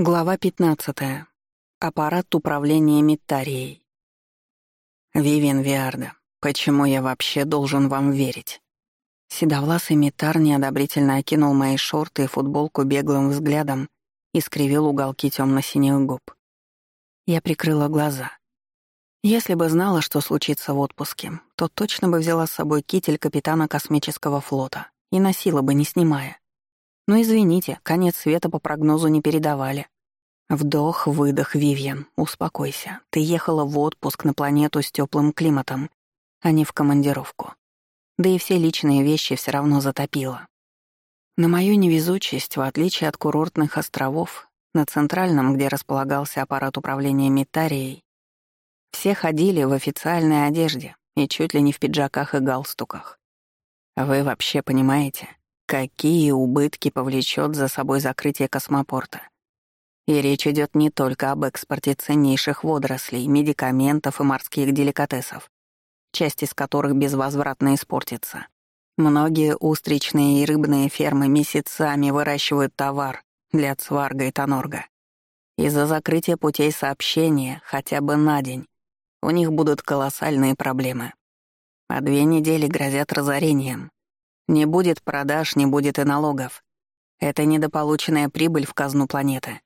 Глава 15. Аппарат управления Миттарией. Вивен Виарда, почему я вообще должен вам верить? Седовласый Митар неодобрительно окинул мои шорты и футболку беглым взглядом и скривил уголки темно-синих губ. Я прикрыла глаза. Если бы знала, что случится в отпуске, то точно бы взяла с собой китель капитана космического флота и носила бы, не снимая. Ну извините, конец света по прогнозу не передавали. Вдох, выдох, Вивьен, успокойся. Ты ехала в отпуск на планету с теплым климатом, а не в командировку. Да и все личные вещи все равно затопило. На мою невезучесть, в отличие от курортных островов, на центральном, где располагался аппарат управления Митарией, все ходили в официальной одежде и чуть ли не в пиджаках и галстуках. Вы вообще понимаете, Какие убытки повлечет за собой закрытие космопорта? И речь идет не только об экспорте ценнейших водорослей, медикаментов и морских деликатесов, часть из которых безвозвратно испортится. Многие устричные и рыбные фермы месяцами выращивают товар для Цварга и Тонорга. Из-за закрытия путей сообщения хотя бы на день у них будут колоссальные проблемы. А две недели грозят разорением. Не будет продаж, не будет и налогов. Это недополученная прибыль в казну планеты.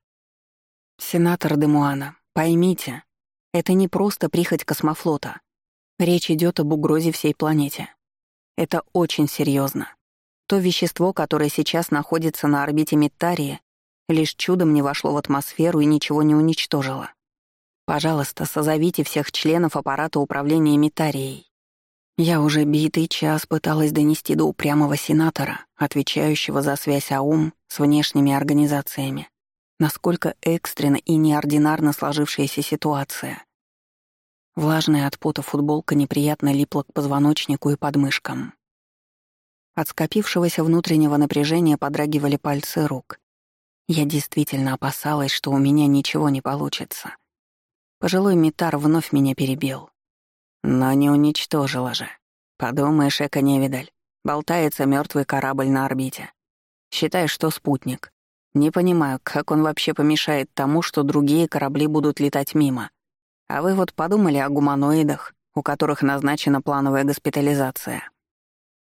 Сенатор Демуана, поймите, это не просто прихоть космофлота. Речь идет об угрозе всей планете. Это очень серьезно. То вещество, которое сейчас находится на орбите Миттарии, лишь чудом не вошло в атмосферу и ничего не уничтожило. Пожалуйста, созовите всех членов аппарата управления Миттарией. Я уже битый час пыталась донести до упрямого сенатора, отвечающего за связь АУМ с внешними организациями, насколько экстренно и неординарно сложившаяся ситуация. Влажная от пота футболка неприятно липла к позвоночнику и подмышкам. От скопившегося внутреннего напряжения подрагивали пальцы рук. Я действительно опасалась, что у меня ничего не получится. Пожилой Митар вновь меня перебил. Но не уничтожила же. Подумаешь, эко-невидаль. Болтается мертвый корабль на орбите. Считай, что спутник. Не понимаю, как он вообще помешает тому, что другие корабли будут летать мимо. А вы вот подумали о гуманоидах, у которых назначена плановая госпитализация.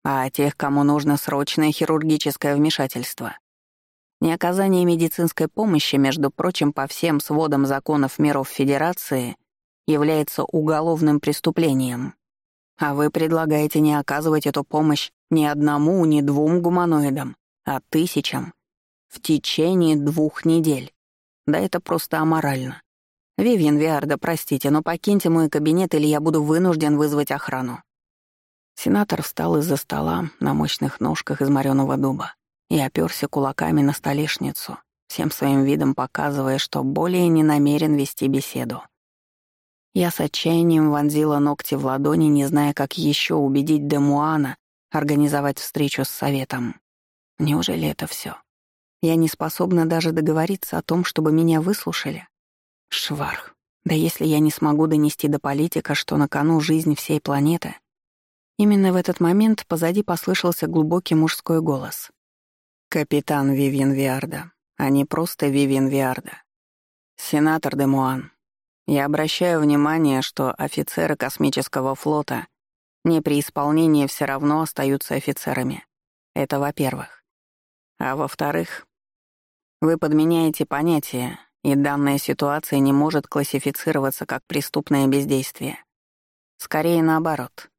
А о тех, кому нужно срочное хирургическое вмешательство. Неоказание медицинской помощи, между прочим, по всем сводам законов миров Федерации — является уголовным преступлением. А вы предлагаете не оказывать эту помощь ни одному, ни двум гуманоидам, а тысячам. В течение двух недель. Да это просто аморально. Вивьен Виарда, простите, но покиньте мой кабинет, или я буду вынужден вызвать охрану. Сенатор встал из-за стола на мощных ножках из морёного дуба и оперся кулаками на столешницу, всем своим видом показывая, что более не намерен вести беседу. Я с отчаянием вонзила ногти в ладони, не зная, как еще убедить Демуана организовать встречу с советом. Неужели это все? Я не способна даже договориться о том, чтобы меня выслушали? Шварх. Да если я не смогу донести до политика, что на кону жизнь всей планеты... Именно в этот момент позади послышался глубокий мужской голос. «Капитан Вивьен Виарда, а не просто Вивьен Виарда. Сенатор Демуан, я обращаю внимание, что офицеры космического флота не при исполнении все равно остаются офицерами. Это во-первых. А во-вторых, вы подменяете понятие, и данная ситуация не может классифицироваться как преступное бездействие. Скорее наоборот.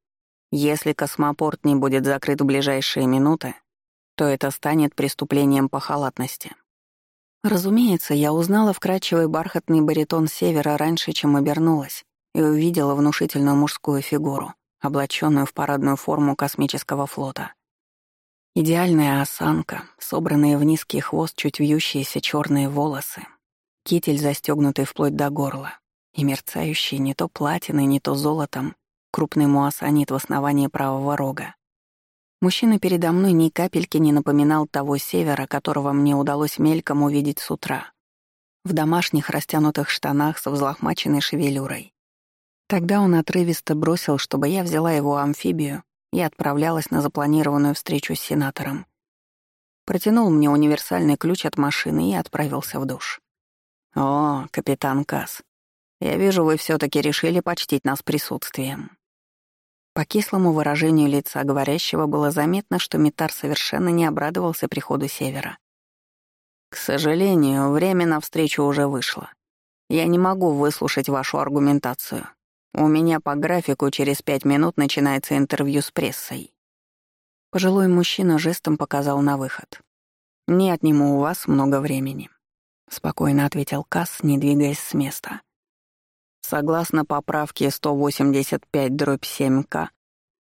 Если космопорт не будет закрыт в ближайшие минуты, то это станет преступлением по халатности. Разумеется, я узнала вкрадчивый бархатный баритон севера раньше, чем обернулась, и увидела внушительную мужскую фигуру, облаченную в парадную форму космического флота. Идеальная осанка, собранные в низкий хвост чуть вьющиеся черные волосы, китель, застегнутый вплоть до горла, и мерцающий не то платиной, не то золотом крупный муассанит в основании правого рога. Мужчина передо мной ни капельки не напоминал того севера, которого мне удалось мельком увидеть с утра. В домашних растянутых штанах со взлохмаченной шевелюрой. Тогда он отрывисто бросил, чтобы я взяла его амфибию и отправлялась на запланированную встречу с сенатором. Протянул мне универсальный ключ от машины и отправился в душ. «О, капитан Касс, я вижу, вы все таки решили почтить нас присутствием». По кислому выражению лица говорящего было заметно, что Митар совершенно не обрадовался приходу Севера. «К сожалению, время на встречу уже вышло. Я не могу выслушать вашу аргументацию. У меня по графику через пять минут начинается интервью с прессой». Пожилой мужчина жестом показал на выход. «Не отниму у вас много времени», — спокойно ответил Касс, не двигаясь с места. Согласно поправке 185-7К,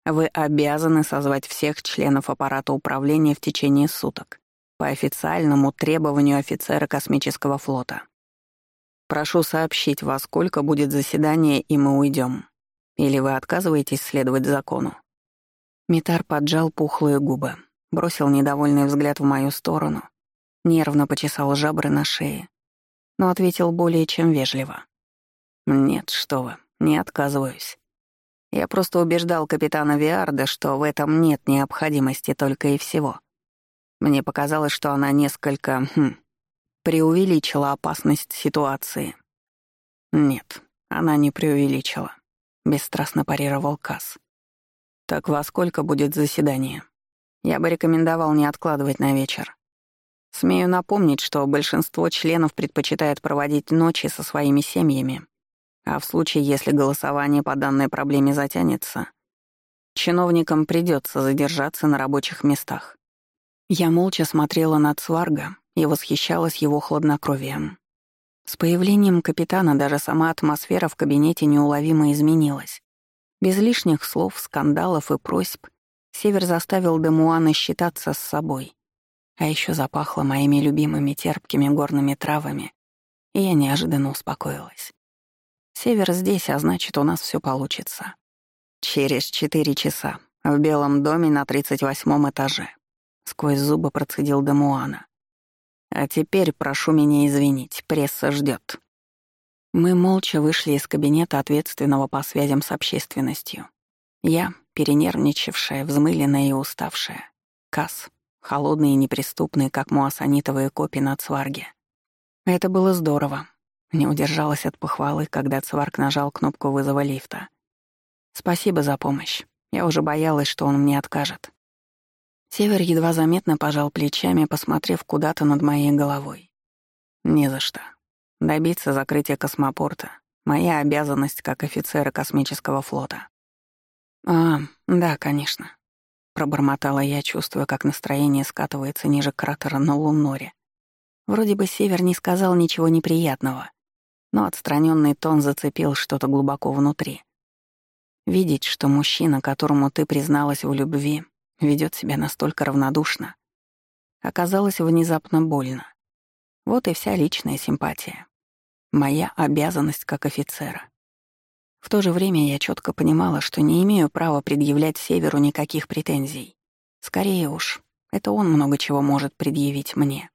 вы обязаны созвать всех членов аппарата управления в течение суток по официальному требованию офицера космического флота. Прошу сообщить, во сколько будет заседание, и мы уйдем. Или вы отказываетесь следовать закону?» Митар поджал пухлые губы, бросил недовольный взгляд в мою сторону, нервно почесал жабры на шее, но ответил более чем вежливо. «Нет, что вы, не отказываюсь. Я просто убеждал капитана Виарда, что в этом нет необходимости только и всего. Мне показалось, что она несколько, хм, преувеличила опасность ситуации. Нет, она не преувеличила. Бесстрастно парировал Касс. Так во сколько будет заседание? Я бы рекомендовал не откладывать на вечер. Смею напомнить, что большинство членов предпочитает проводить ночи со своими семьями, а в случае, если голосование по данной проблеме затянется, чиновникам придется задержаться на рабочих местах. Я молча смотрела на Цварга и восхищалась его хладнокровием. С появлением капитана даже сама атмосфера в кабинете неуловимо изменилась. Без лишних слов, скандалов и просьб Север заставил Демуана считаться с собой. А еще запахло моими любимыми терпкими горными травами, и я неожиданно успокоилась. Север здесь, а значит, у нас все получится. Через четыре часа в Белом доме на тридцать восьмом этаже. Сквозь зубы процедил Демуана. А теперь прошу меня извинить, пресса ждет. Мы молча вышли из кабинета ответственного по связям с общественностью. Я, перенервничавшая, взмыленная и уставшая. Касс, холодный и неприступный, как муассанитовые копии на цварге. Это было здорово. Не удержалась от похвалы, когда цварг нажал кнопку вызова лифта. Спасибо за помощь. Я уже боялась, что он мне откажет. Север едва заметно пожал плечами, посмотрев куда-то над моей головой. «Не за что. Добиться закрытия космопорта — моя обязанность как офицера космического флота». «А, да, конечно», — пробормотала я, чувствуя, как настроение скатывается ниже кратера на Луноре. Вроде бы Север не сказал ничего неприятного, но отстраненный тон зацепил что-то глубоко внутри. Видеть, что мужчина, которому ты призналась в любви, ведет себя настолько равнодушно, оказалось внезапно больно. Вот и вся личная симпатия. Моя обязанность как офицера. В то же время я четко понимала, что не имею права предъявлять Северу никаких претензий. Скорее уж, это он много чего может предъявить мне.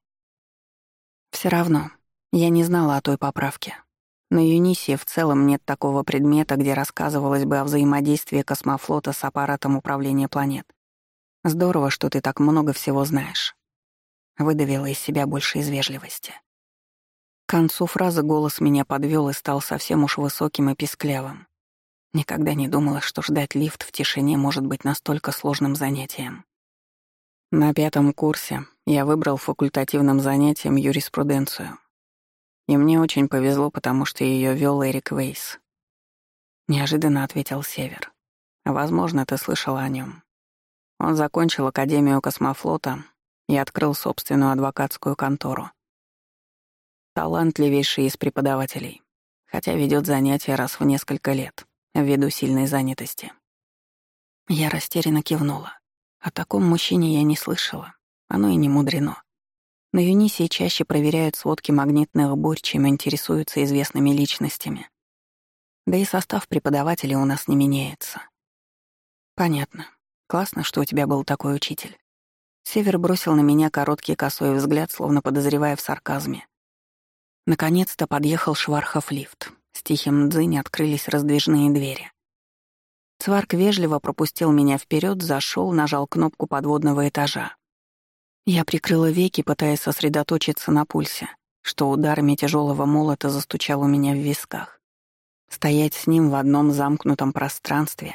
Все равно, я не знала о той поправке. На Юнисе в целом нет такого предмета, где рассказывалось бы о взаимодействии космофлота с аппаратом управления планет. Здорово, что ты так много всего знаешь. Выдавила из себя больше из вежливости. К концу фразы голос меня подвел и стал совсем уж высоким и писклявым. Никогда не думала, что ждать лифт в тишине может быть настолько сложным занятием. На пятом курсе я выбрал факультативным занятием юриспруденцию. И мне очень повезло, потому что ее вел Эрик Вейс. Неожиданно ответил Север. Возможно, ты слышала о нем. Он закончил Академию космофлота и открыл собственную адвокатскую контору. Талантливейший из преподавателей, хотя ведет занятия раз в несколько лет, ввиду сильной занятости. Я растерянно кивнула. О таком мужчине я не слышала. Оно и не мудрено. На Юнисии чаще проверяют сводки магнитных бурь, чем интересуются известными личностями. Да и состав преподавателей у нас не меняется. Понятно. Классно, что у тебя был такой учитель. Север бросил на меня короткий косой взгляд, словно подозревая в сарказме. Наконец-то подъехал Швархов лифт. С тихим дзынь открылись раздвижные двери. Цварк вежливо пропустил меня вперед, зашел, нажал кнопку подводного этажа. Я прикрыла веки, пытаясь сосредоточиться на пульсе, что ударами тяжелого молота застучал у меня в висках. Стоять с ним в одном замкнутом пространстве,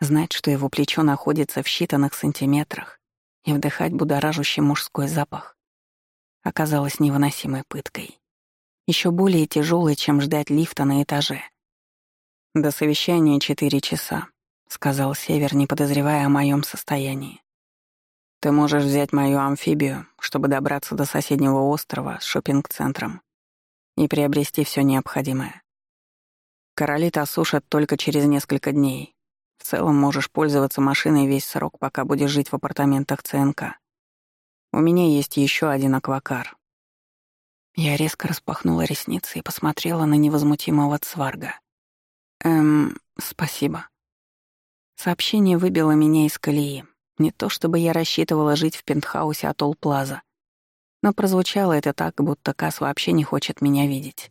знать, что его плечо находится в считанных сантиметрах, и вдыхать будоражущий мужской запах, оказалось невыносимой пыткой. Еще более тяжелой, чем ждать лифта на этаже. До совещания четыре часа, — сказал Север, не подозревая о моем состоянии. «Ты можешь взять мою амфибию, чтобы добраться до соседнего острова с шопинг-центром и приобрести все необходимое. Королит осушат только через несколько дней. В целом можешь пользоваться машиной весь срок, пока будешь жить в апартаментах ЦНК. У меня есть еще один аквакар». Я резко распахнула ресницы и посмотрела на невозмутимого цварга. «Эм, спасибо», Сообщение выбило меня из колеи. Не то чтобы я рассчитывала жить в пентхаусе Атолл Плаза, но прозвучало это так, будто Кас вообще не хочет меня видеть.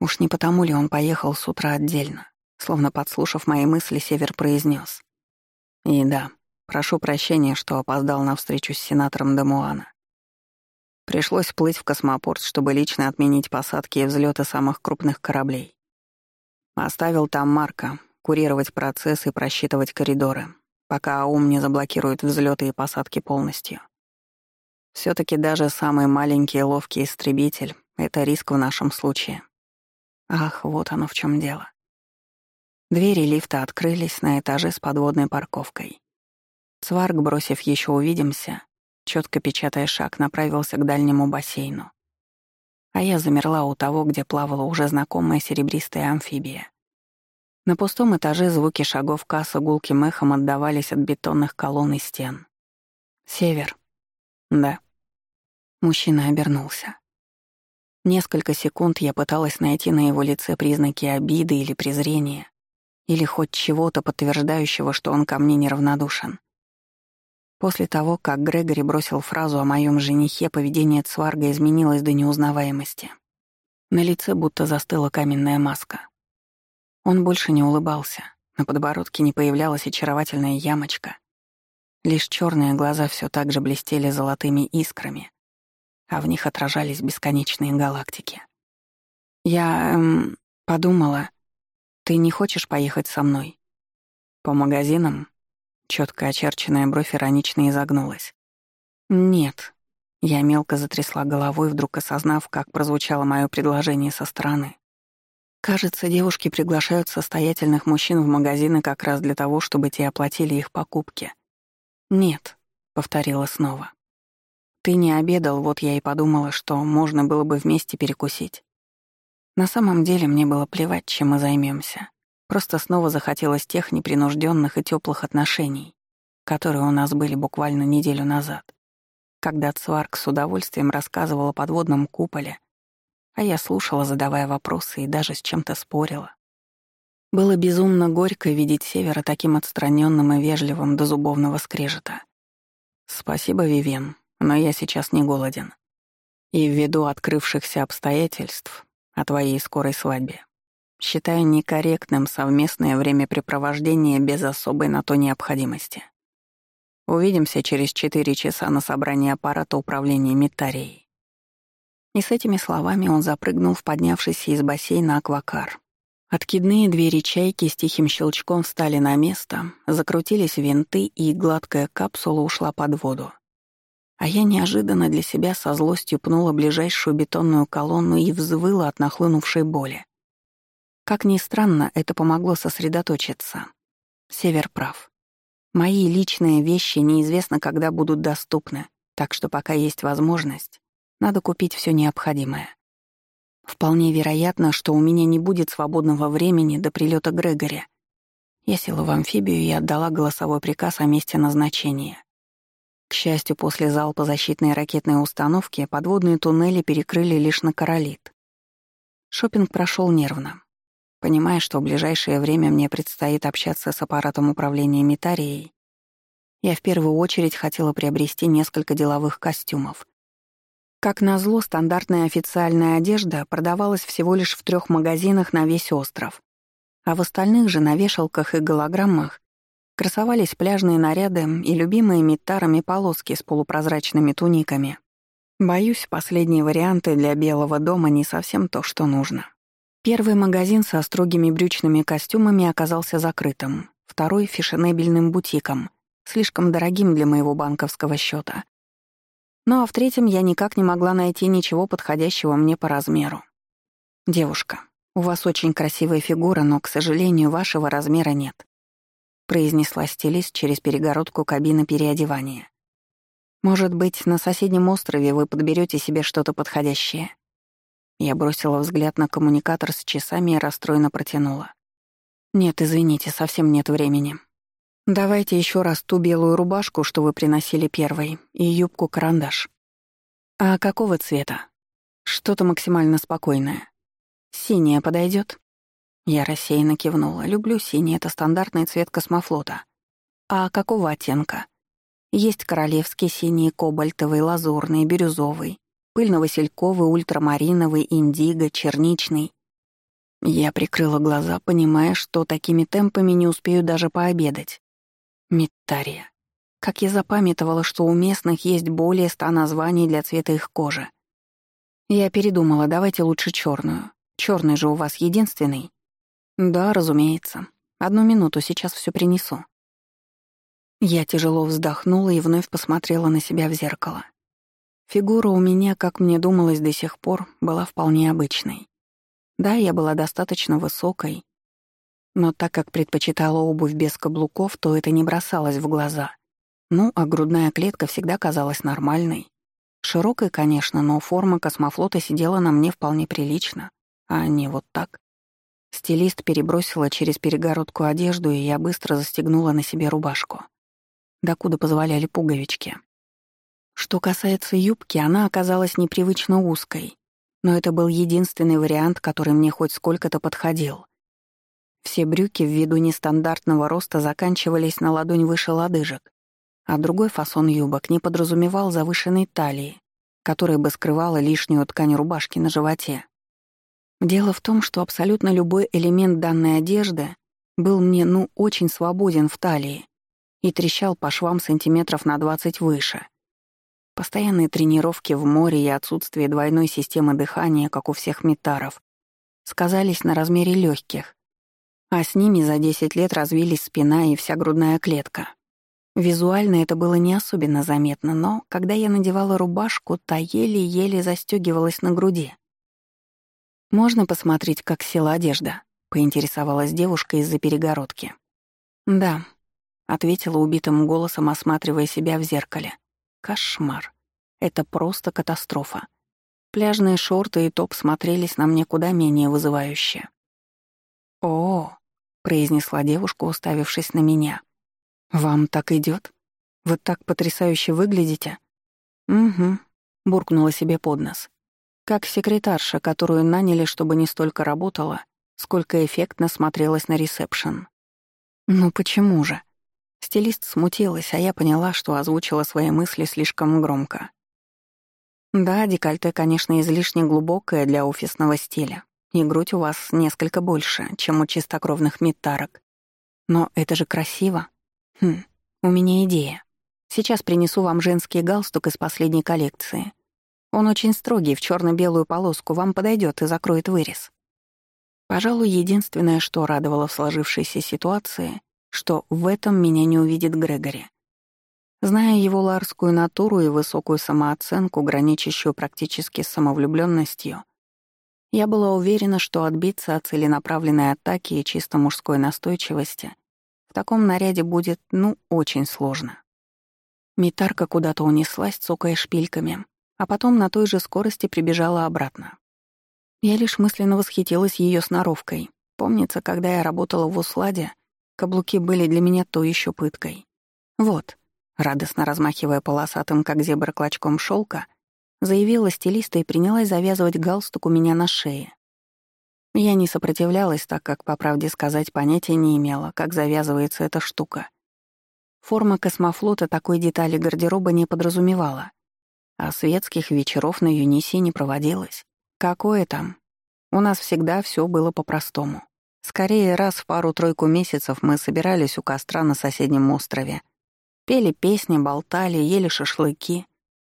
Уж не потому ли он поехал с утра отдельно, словно подслушав мои мысли, Север произнес: «И да, прошу прощения, что опоздал на встречу с сенатором Демуана. Пришлось плыть в космопорт, чтобы лично отменить посадки и взлеты самых крупных кораблей. Оставил там Марка, курировать процесс и просчитывать коридоры, пока АУМ не заблокирует взлеты и посадки полностью. все таки даже самый маленький ловкий истребитель — это риск в нашем случае. Ах, вот оно в чем дело. Двери лифта открылись на этаже с подводной парковкой. Цварг, бросив еще увидимся, четко печатая шаг, направился к дальнему бассейну. А я замерла у того, где плавала уже знакомая серебристая амфибия. На пустом этаже звуки шагов касса гулким эхом отдавались от бетонных колонн и стен. «Север». «Да». Мужчина обернулся. Несколько секунд я пыталась найти на его лице признаки обиды или презрения, или хоть чего-то подтверждающего, что он ко мне неравнодушен. После того, как Грегори бросил фразу о моем женихе, поведение Цварга изменилось до неузнаваемости. На лице будто застыла каменная маска. Он больше не улыбался, на подбородке не появлялась очаровательная ямочка. Лишь черные глаза все так же блестели золотыми искрами, а в них отражались бесконечные галактики. Я эм, подумала, ты не хочешь поехать со мной? По магазинам? Четко очерченная бровь иронично изогнулась. Нет. Я мелко затрясла головой, вдруг осознав, как прозвучало мое предложение со стороны. Кажется, девушки приглашают состоятельных мужчин в магазины как раз для того, чтобы те оплатили их покупки. «Нет», — повторила снова. «Ты не обедал, вот я и подумала, что можно было бы вместе перекусить. На самом деле мне было плевать, чем мы займемся. Просто снова захотелось тех непринужденных и теплых отношений, которые у нас были буквально неделю назад, когда Цварк с удовольствием рассказывал о подводном куполе, а я слушала, задавая вопросы и даже с чем-то спорила. Было безумно горько видеть Севера таким отстраненным и вежливым до зубовного скрежета. «Спасибо, Вивен, но я сейчас не голоден. И ввиду открывшихся обстоятельств о твоей скорой свадьбе, считаю некорректным совместное времяпрепровождение без особой на то необходимости. Увидимся через четыре часа на собрании аппарата управления Митарией. И с этими словами он запрыгнул в поднявшийся из бассейна аквакар. Откидные двери чайки с тихим щелчком встали на место, закрутились винты, и гладкая капсула ушла под воду. А я неожиданно для себя со злостью пнула ближайшую бетонную колонну и взвыла от нахлынувшей боли. Как ни странно, это помогло сосредоточиться. Север прав. Мои личные вещи неизвестно, когда будут доступны, так что пока есть возможность, надо купить все необходимое. Вполне вероятно, что у меня не будет свободного времени до прилета Грегори. Я села в амфибию и отдала голосовой приказ о месте назначения. К счастью, после залпа защитной ракетной установки подводные туннели перекрыли лишь на Королит. Шопинг прошел нервно. Понимая, что в ближайшее время мне предстоит общаться с аппаратом управления Митарией, я в первую очередь хотела приобрести несколько деловых костюмов, как назло, стандартная официальная одежда продавалась всего лишь в трех магазинах на весь остров, а в остальных же на вешалках и голограммах красовались пляжные наряды и любимые миттарами полоски с полупрозрачными туниками. Боюсь, последние варианты для Белого дома не совсем то, что нужно. Первый магазин со строгими брючными костюмами оказался закрытым, второй — фешенебельным бутиком, слишком дорогим для моего банковского счета. Ну а в третьем я никак не могла найти ничего подходящего мне по размеру. «Девушка, у вас очень красивая фигура, но, к сожалению, вашего размера нет», произнесла стилист через перегородку кабины переодевания. Может быть, на соседнем острове вы подберете себе что-то подходящее?» Я бросила взгляд на коммуникатор с часами и расстроенно протянула. «Нет, извините, совсем нет времени. Давайте еще раз ту белую рубашку, что вы приносили первой, и юбку-карандаш. А какого цвета? Что-то максимально спокойное. Синяя подойдет? Я рассеянно кивнула. Люблю синий, это стандартный цвет космофлота. А какого оттенка? Есть королевский синий, кобальтовый, лазурный, бирюзовый, пыльно-васильковый, ультрамариновый, индиго, черничный. Я прикрыла глаза, понимая, что такими темпами не успею даже пообедать. Миттария. Как я запамятовала, что у местных есть более ста названий для цвета их кожи. Я передумала, давайте лучше черную. Черный же у вас единственный? Да, разумеется. Одну минуту, сейчас все принесу. Я тяжело вздохнула и вновь посмотрела на себя в зеркало. Фигура у меня, как мне думалось до сих пор, была вполне обычной. Да, я была достаточно высокой, но так как предпочитала обувь без каблуков, то это не бросалось в глаза. Ну, а грудная клетка всегда казалась нормальной. Широкой, конечно, но форма космофлота сидела на мне вполне прилично, а не вот так. Стилист перебросила через перегородку одежду, и я быстро застегнула на себе рубашку докуда позволяли пуговички. Что касается юбки, она оказалась непривычно узкой, но это был единственный вариант, который мне хоть сколько-то подходил. Все брюки ввиду нестандартного роста заканчивались на ладонь выше лодыжек, а другой фасон юбок не подразумевал завышенной талии, которая бы скрывала лишнюю ткань рубашки на животе. Дело в том, что абсолютно любой элемент данной одежды был мне, ну, очень свободен в талии, и трещал по швам сантиметров на 20 выше. Постоянные тренировки в море и отсутствие двойной системы дыхания, как у всех метаров, сказались на размере легких, а с ними за 10 лет развились спина и вся грудная клетка. Визуально это было не особенно заметно, но когда я надевала рубашку, та еле-еле застегивалась на груди. «Можно посмотреть, как села одежда?» — поинтересовалась девушка из-за перегородки. «Да», — ответила убитым голосом, осматривая себя в зеркале. «Кошмар. Это просто катастрофа. Пляжные шорты и топ смотрелись на мне куда менее вызывающе. «О», — произнесла девушка, уставившись на меня. «Вам так идет? Вы так потрясающе выглядите?» «Угу», — буркнула себе под нос. Как секретарша, которую наняли, чтобы не столько работала, сколько эффектно смотрелась на ресепшн. «Ну почему же?» Стилист смутилась, а я поняла, что озвучила свои мысли слишком громко. Да, декольте, конечно, излишне глубокое для офисного стиля, и грудь у вас несколько больше, чем у чистокровных метарок. Но это же красиво. Хм, у меня идея. Сейчас принесу вам женский галстук из последней коллекции. Он очень строгий, в черно белую полоску, вам подойдет и закроет вырез. Пожалуй, единственное, что радовало в сложившейся ситуации, что в этом меня не увидит Грегори. Зная его ларскую натуру и высокую самооценку, граничащую практически с самовлюбленностью, я была уверена, что отбиться от целенаправленной атаки и чисто мужской настойчивости в таком наряде будет, ну, очень сложно. Митарка куда-то унеслась, цокая шпильками, а потом на той же скорости прибежала обратно. Я лишь мысленно восхитилась ее сноровкой. Помнится, когда я работала в Усладе, Каблуки были для меня то еще пыткой. Вот, радостно размахивая полосатым, как зебра, клочком шелка, заявила стилиста и принялась завязывать галстук у меня на шее. Я не сопротивлялась, так как, по правде сказать, понятия не имела, как завязывается эта штука. Форма космофлота такой детали гардероба не подразумевала, а светских вечеров на Юнисе не проводилось. Какое там? У нас всегда все было по-простому. Скорее, раз в пару-тройку месяцев мы собирались у костра на соседнем острове. Пели песни, болтали, ели шашлыки.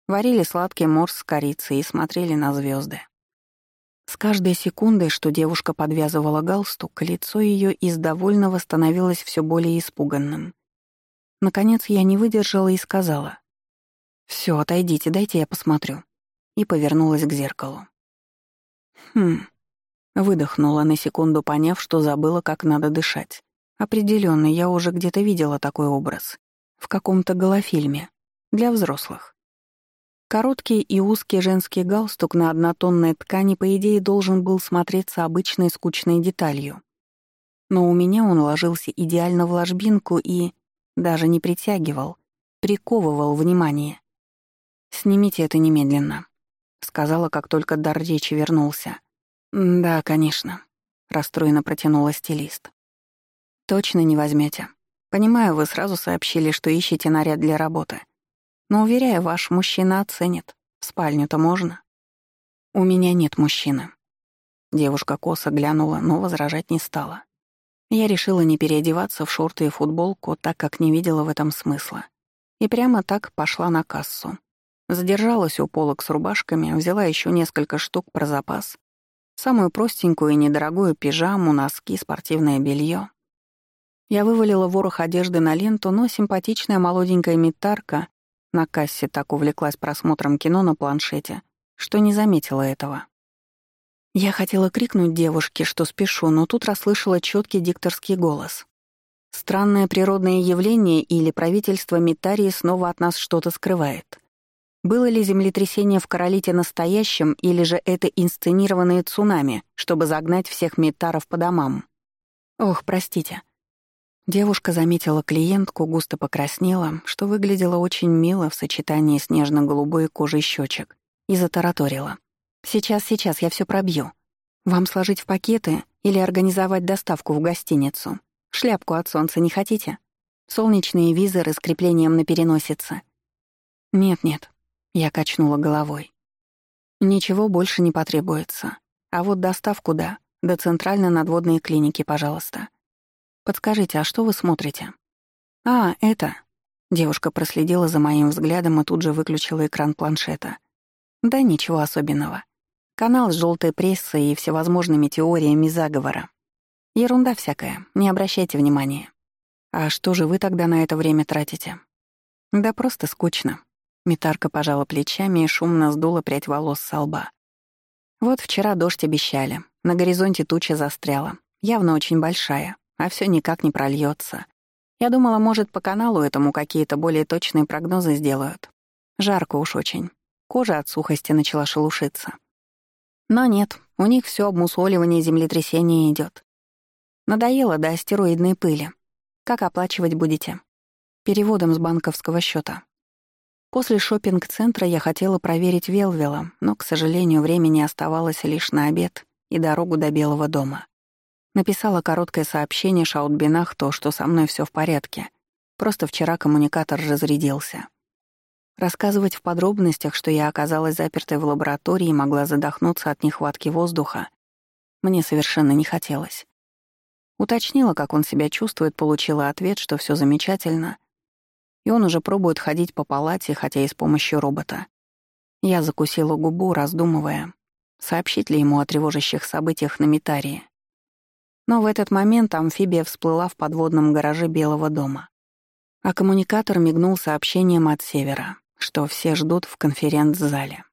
Варили сладкий морс с корицей и смотрели на звезды. С каждой секундой, что девушка подвязывала галстук, лицо ее из довольного становилось все более испуганным. Наконец я не выдержала и сказала. «Всё, отойдите, дайте я посмотрю». И повернулась к зеркалу. «Хм...» Выдохнула на секунду, поняв, что забыла, как надо дышать. Определенно, я уже где-то видела такой образ. В каком-то голофильме. Для взрослых. Короткий и узкий женский галстук на однотонной ткани, по идее, должен был смотреться обычной скучной деталью. Но у меня он ложился идеально в ложбинку и даже не притягивал, приковывал внимание. «Снимите это немедленно», — сказала, как только дар речи вернулся. «Да, конечно», — расстроенно протянула стилист. «Точно не возьмете. Понимаю, вы сразу сообщили, что ищете наряд для работы. Но, уверяю, ваш мужчина оценит. В спальню-то можно. У меня нет мужчины. Девушка косо глянула, но возражать не стала. Я решила не переодеваться в шорты и футболку, так как не видела в этом смысла. И прямо так пошла на кассу. Задержалась у полок с рубашками, взяла еще несколько штук про запас. Самую простенькую и недорогую пижаму, носки, спортивное белье. Я вывалила ворох одежды на ленту, но симпатичная молоденькая метарка на кассе так увлеклась просмотром кино на планшете, что не заметила этого. Я хотела крикнуть девушке, что спешу, но тут расслышала четкий дикторский голос. Странное природное явление или правительство Митарии снова от нас что-то скрывает. Было ли землетрясение в Королите настоящим, или же это инсценированные цунами, чтобы загнать всех Митаров по домам? Ох, простите. Девушка заметила клиентку, густо покраснела, что выглядело очень мило в сочетании с нежно-голубой кожей щечек, и затараторила. «Сейчас, сейчас, я все пробью. Вам сложить в пакеты или организовать доставку в гостиницу? Шляпку от солнца не хотите? Солнечные визоры с креплением на переносице?» «Нет-нет», — я качнула головой. «Ничего больше не потребуется. А вот доставку — да, до центральной надводной клиники, пожалуйста». «Подскажите, а что вы смотрите?» «А, это...» Девушка проследила за моим взглядом и тут же выключила экран планшета. «Да ничего особенного. Канал с желтой прессой и всевозможными теориями заговора. Ерунда всякая, не обращайте внимания. А что же вы тогда на это время тратите?» «Да просто скучно». Митарка пожала плечами и шумно сдула прядь волос со лба. «Вот вчера дождь обещали. На горизонте туча застряла. Явно очень большая а все никак не прольется. Я думала, может, по каналу этому какие-то более точные прогнозы сделают. Жарко уж очень. Кожа от сухости начала шелушиться. Но нет, у них все обмусоливание землетрясения идет. Надоело до астероидной пыли. Как оплачивать будете? Переводом с банковского счета. После шопинг центра я хотела проверить Велвела, но, к сожалению, времени оставалось лишь на обед и дорогу до Белого дома. Написала короткое сообщение Шаутбинах то, что со мной все в порядке. Просто вчера коммуникатор разрядился. Рассказывать в подробностях, что я оказалась запертой в лаборатории и могла задохнуться от нехватки воздуха, мне совершенно не хотелось. Уточнила, как он себя чувствует, получила ответ, что все замечательно, и он уже пробует ходить по палате, хотя и с помощью робота. Я закусила губу, раздумывая, сообщить ли ему о тревожащих событиях на Митарии. Но в этот момент амфибия всплыла в подводном гараже Белого дома. А коммуникатор мигнул сообщением от севера, что все ждут в конференц-зале.